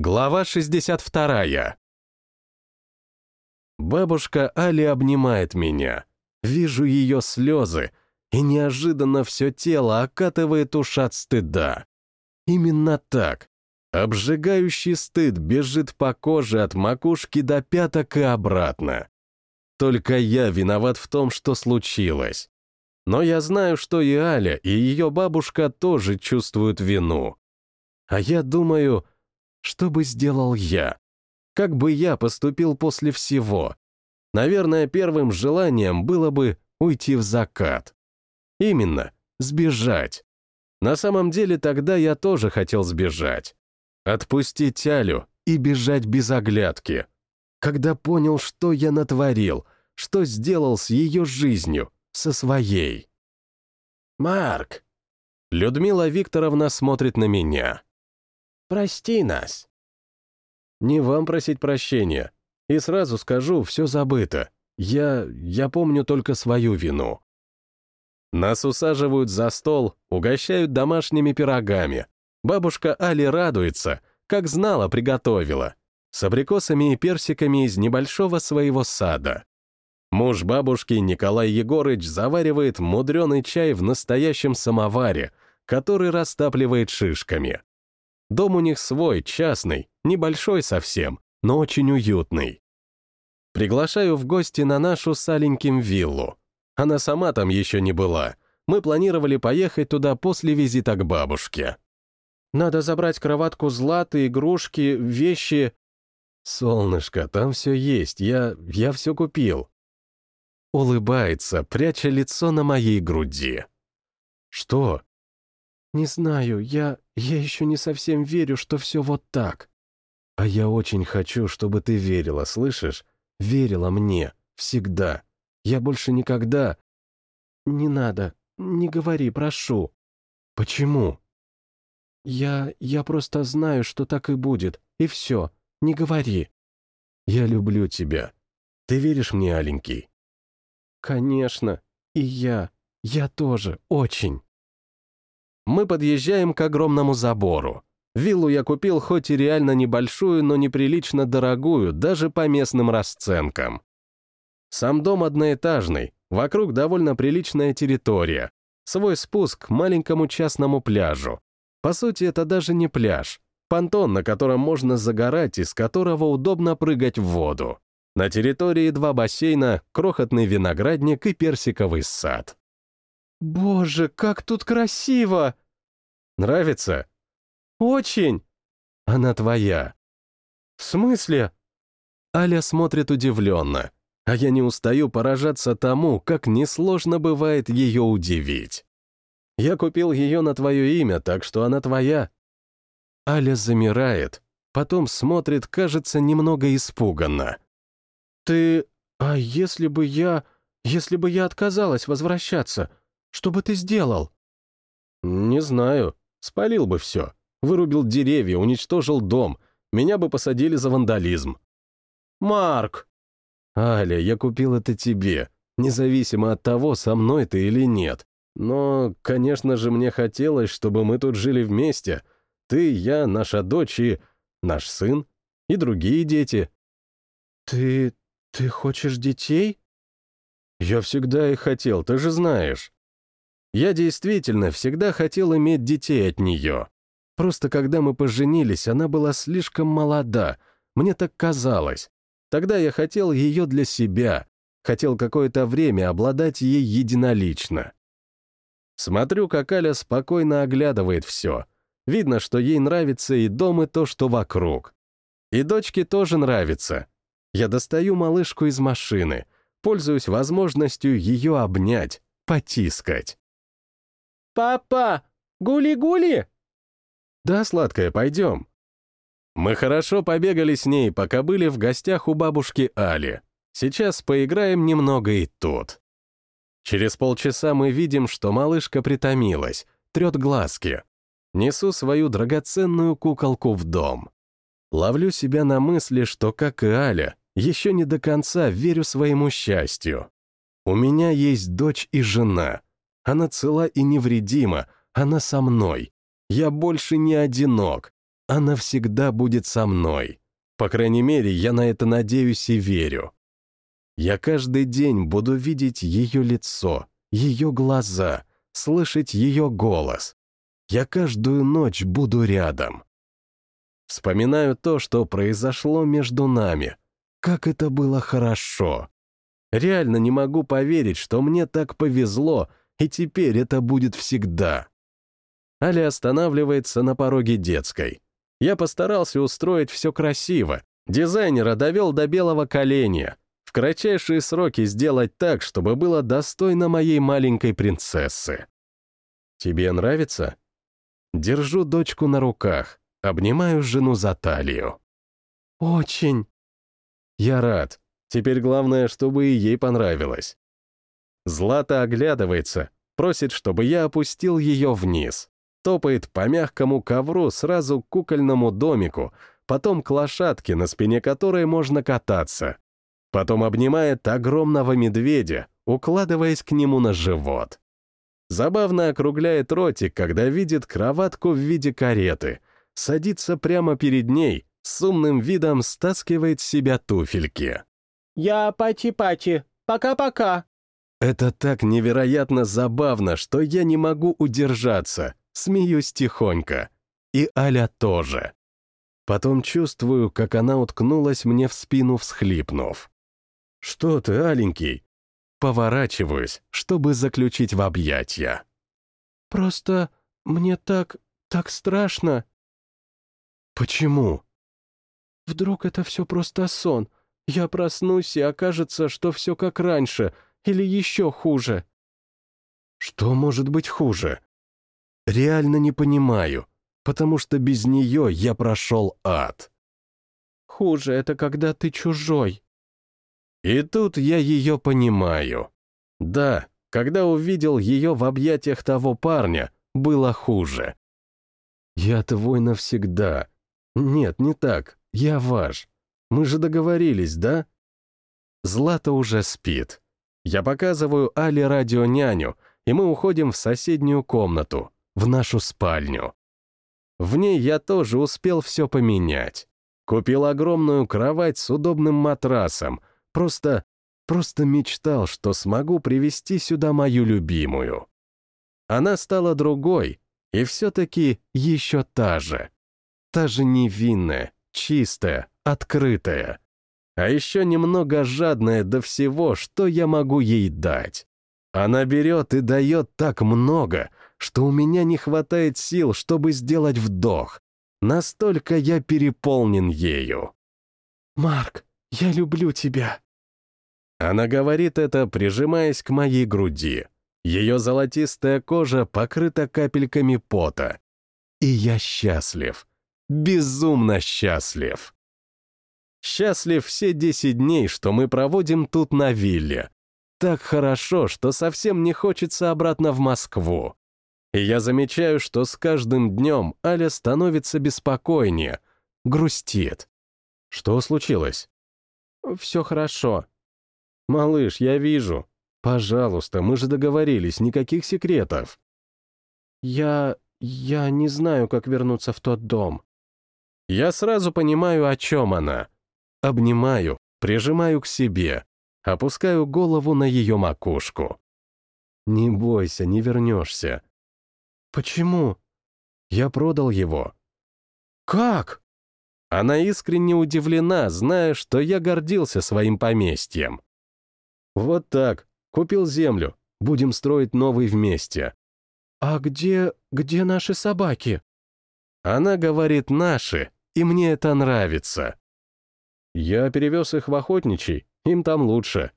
Глава 62. Бабушка Али обнимает меня. Вижу ее слезы, и неожиданно все тело окатывает ушат стыда. Именно так. Обжигающий стыд бежит по коже от макушки до пяток и обратно. Только я виноват в том, что случилось. Но я знаю, что и Аля, и ее бабушка тоже чувствуют вину. А я думаю, что бы сделал я? Как бы я поступил после всего? Наверное, первым желанием было бы уйти в закат. Именно, сбежать. На самом деле тогда я тоже хотел сбежать. Отпустить Алю и бежать без оглядки. Когда понял, что я натворил, что сделал с ее жизнью, со своей. «Марк!» Людмила Викторовна смотрит на меня. «Прости нас». «Не вам просить прощения. И сразу скажу, все забыто. Я... я помню только свою вину». Нас усаживают за стол, угощают домашними пирогами. Бабушка Али радуется, как знала, приготовила. С абрикосами и персиками из небольшого своего сада. Муж бабушки Николай Егорыч заваривает мудреный чай в настоящем самоваре, который растапливает шишками. Дом у них свой, частный, небольшой совсем, но очень уютный. Приглашаю в гости на нашу с Аленьким виллу. Она сама там еще не была. Мы планировали поехать туда после визита к бабушке. Надо забрать кроватку Златы, игрушки, вещи. Солнышко, там все есть, я... я все купил. Улыбается, пряча лицо на моей груди. Что? Не знаю, я... я еще не совсем верю, что все вот так. А я очень хочу, чтобы ты верила, слышишь? Верила мне. Всегда. Я больше никогда... Не надо. Не говори, прошу. Почему? Я... я просто знаю, что так и будет. И все. Не говори. Я люблю тебя. Ты веришь мне, Аленький? Конечно. И я. Я тоже. Очень. Мы подъезжаем к огромному забору. Виллу я купил хоть и реально небольшую, но неприлично дорогую, даже по местным расценкам. Сам дом одноэтажный, вокруг довольно приличная территория. Свой спуск к маленькому частному пляжу. По сути, это даже не пляж. Понтон, на котором можно загорать и с которого удобно прыгать в воду. На территории два бассейна, крохотный виноградник и персиковый сад. «Боже, как тут красиво!» «Нравится?» «Очень!» «Она твоя». «В смысле?» Аля смотрит удивленно, а я не устаю поражаться тому, как несложно бывает ее удивить. «Я купил ее на твое имя, так что она твоя». Аля замирает, потом смотрит, кажется, немного испуганно. «Ты... А если бы я... Если бы я отказалась возвращаться, что бы ты сделал?» «Не знаю. Спалил бы все. Вырубил деревья, уничтожил дом. Меня бы посадили за вандализм». «Марк!» «Аля, я купил это тебе, независимо от того, со мной ты или нет. Но, конечно же, мне хотелось, чтобы мы тут жили вместе. Ты, я, наша дочь и наш сын, и другие дети». «Ты... ты хочешь детей?» «Я всегда их хотел, ты же знаешь». Я действительно всегда хотел иметь детей от нее. Просто когда мы поженились, она была слишком молода, мне так казалось. Тогда я хотел ее для себя, хотел какое-то время обладать ей единолично. Смотрю, как Аля спокойно оглядывает все. Видно, что ей нравится и дом, и то, что вокруг. И дочке тоже нравится. Я достаю малышку из машины, пользуюсь возможностью ее обнять, потискать. «Папа, гули-гули!» «Да, сладкая, пойдем». Мы хорошо побегали с ней, пока были в гостях у бабушки Али. Сейчас поиграем немного и тут. Через полчаса мы видим, что малышка притомилась, трет глазки. Несу свою драгоценную куколку в дом. Ловлю себя на мысли, что, как и Аля, еще не до конца верю своему счастью. У меня есть дочь и жена, она цела и невредима, она со мной. Я больше не одинок. она всегда будет со мной. По крайней мере, я на это надеюсь и верю. Я каждый день буду видеть ее лицо, ее глаза, слышать ее голос. Я каждую ночь буду рядом. Вспоминаю то, что произошло между нами. Как это было хорошо. Реально не могу поверить, что мне так повезло, и теперь это будет всегда. Аля останавливается на пороге детской. Я постарался устроить все красиво. Дизайнера довел до белого коленя. В кратчайшие сроки сделать так, чтобы было достойно моей маленькой принцессы. Тебе нравится? Держу дочку на руках, обнимаю жену за талию. Очень. Я рад. Теперь главное, чтобы и ей понравилось. Злата оглядывается, просит, чтобы я опустил ее вниз топает по мягкому ковру сразу к кукольному домику, потом к лошадке, на спине которой можно кататься. Потом обнимает огромного медведя, укладываясь к нему на живот. Забавно округляет ротик, когда видит кроватку в виде кареты, садится прямо перед ней, с умным видом стаскивает с себя туфельки. «Я пати-пати, пока-пока». Это так невероятно забавно, что я не могу удержаться, смеюсь тихонько. И Аля тоже. Потом чувствую, как она уткнулась мне в спину, всхлипнув. «Что ты, аленький?» Поворачиваюсь, чтобы заключить в объятья. «Просто мне так, так страшно». «Почему?» «Вдруг это все просто сон. Я проснусь, и окажется, что все как раньше, или еще хуже». «Что может быть хуже?» Реально не понимаю, потому что без нее я прошел ад. Хуже — это когда ты чужой. И тут я ее понимаю. Да, когда увидел ее в объятиях того парня, было хуже. Я твой навсегда. Нет, не так, я ваш. Мы же договорились, да? Злата уже спит. Я показываю Але радионяню, и мы уходим в соседнюю комнату в нашу спальню. В ней я тоже успел все поменять. Купил огромную кровать с удобным матрасом, просто, просто мечтал, что смогу привести сюда мою любимую. Она стала другой, и все-таки еще та же. Та же невинная, чистая, открытая. А еще немного жадная до всего, что я могу ей дать. Она берет и дает так много, что у меня не хватает сил, чтобы сделать вдох. Настолько я переполнен ею. «Марк, я люблю тебя». Она говорит это, прижимаясь к моей груди. Ее золотистая кожа покрыта капельками пота. И я счастлив. Безумно счастлив. Счастлив все десять дней, что мы проводим тут на вилле. Так хорошо, что совсем не хочется обратно в Москву. И я замечаю, что с каждым днем Аля становится беспокойнее, грустит. Что случилось? Все хорошо. Малыш, я вижу. Пожалуйста, мы же договорились, никаких секретов. Я... я не знаю, как вернуться в тот дом. Я сразу понимаю, о чем она. Обнимаю, прижимаю к себе, опускаю голову на ее макушку. Не бойся, не вернешься. «Почему?» «Я продал его». «Как?» Она искренне удивлена, зная, что я гордился своим поместьем. «Вот так. Купил землю. Будем строить новый вместе». «А где... где наши собаки?» Она говорит «наши», и мне это нравится. Я перевез их в охотничий, им там лучше.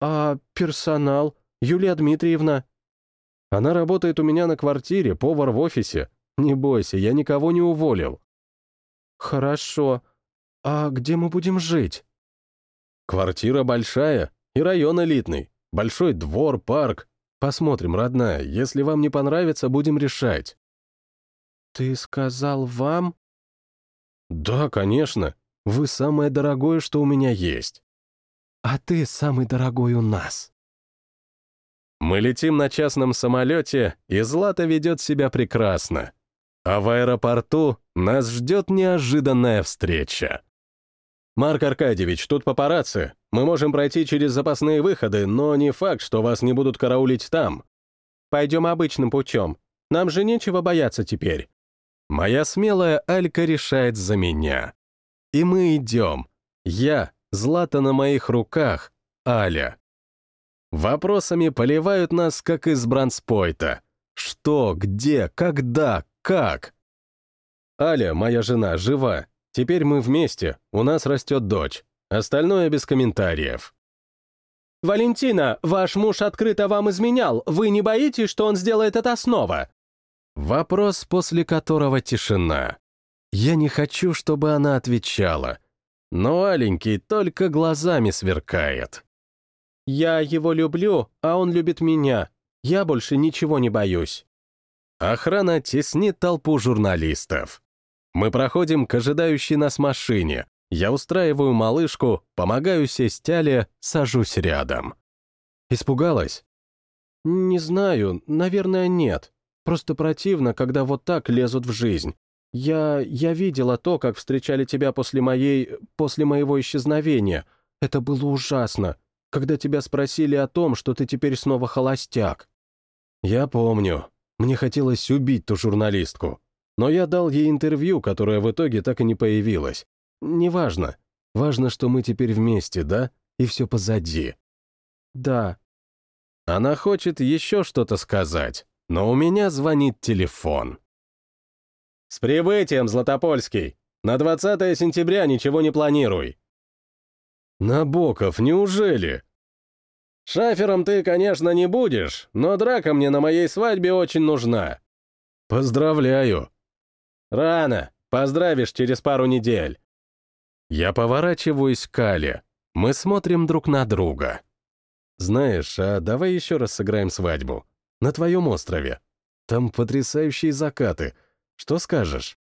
«А персонал? Юлия Дмитриевна?» Она работает у меня на квартире, повар в офисе. Не бойся, я никого не уволил». «Хорошо. А где мы будем жить?» «Квартира большая и район элитный. Большой двор, парк. Посмотрим, родная. Если вам не понравится, будем решать». «Ты сказал вам?» «Да, конечно. Вы самое дорогое, что у меня есть». «А ты самый дорогой у нас». Мы летим на частном самолете, и Злата ведет себя прекрасно. А в аэропорту нас ждет неожиданная встреча. «Марк Аркадьевич, тут папарацци. Мы можем пройти через запасные выходы, но не факт, что вас не будут караулить там. Пойдем обычным путем. Нам же нечего бояться теперь». Моя смелая Алька решает за меня. И мы идем. Я, Злата на моих руках, Аля. Вопросами поливают нас, как из бранспойта. Что, где, когда, как? Аля, моя жена, жива. Теперь мы вместе, у нас растет дочь. Остальное без комментариев. «Валентина, ваш муж открыто вам изменял. Вы не боитесь, что он сделает это снова?» Вопрос, после которого тишина. Я не хочу, чтобы она отвечала. Но аленький только глазами сверкает. «Я его люблю, а он любит меня. Я больше ничего не боюсь». Охрана теснит толпу журналистов. Мы проходим к ожидающей нас машине. Я устраиваю малышку, помогаю сесть Але, сажусь рядом. Испугалась? Не знаю, наверное, нет. Просто противно, когда вот так лезут в жизнь. Я... я видела то, как встречали тебя после моей... после моего исчезновения. Это было ужасно, когда тебя спросили о том, что ты теперь снова холостяк. Я помню. Мне хотелось убить ту журналистку. Но я дал ей интервью, которое в итоге так и не появилось. Неважно. Важно, что мы теперь вместе, да? И все позади. Да. Она хочет еще что-то сказать, но у меня звонит телефон. «С прибытием, Златопольский! На 20 сентября ничего не планируй!» «Набоков, неужели?» «Шафером ты, конечно, не будешь, но драка мне на моей свадьбе очень нужна». «Поздравляю!» «Рано. Поздравишь через пару недель». Я поворачиваюсь к Кале. Мы смотрим друг на друга. «Знаешь, а давай еще раз сыграем свадьбу. На твоем острове. Там потрясающие закаты. Что скажешь?»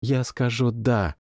«Я скажу «да»,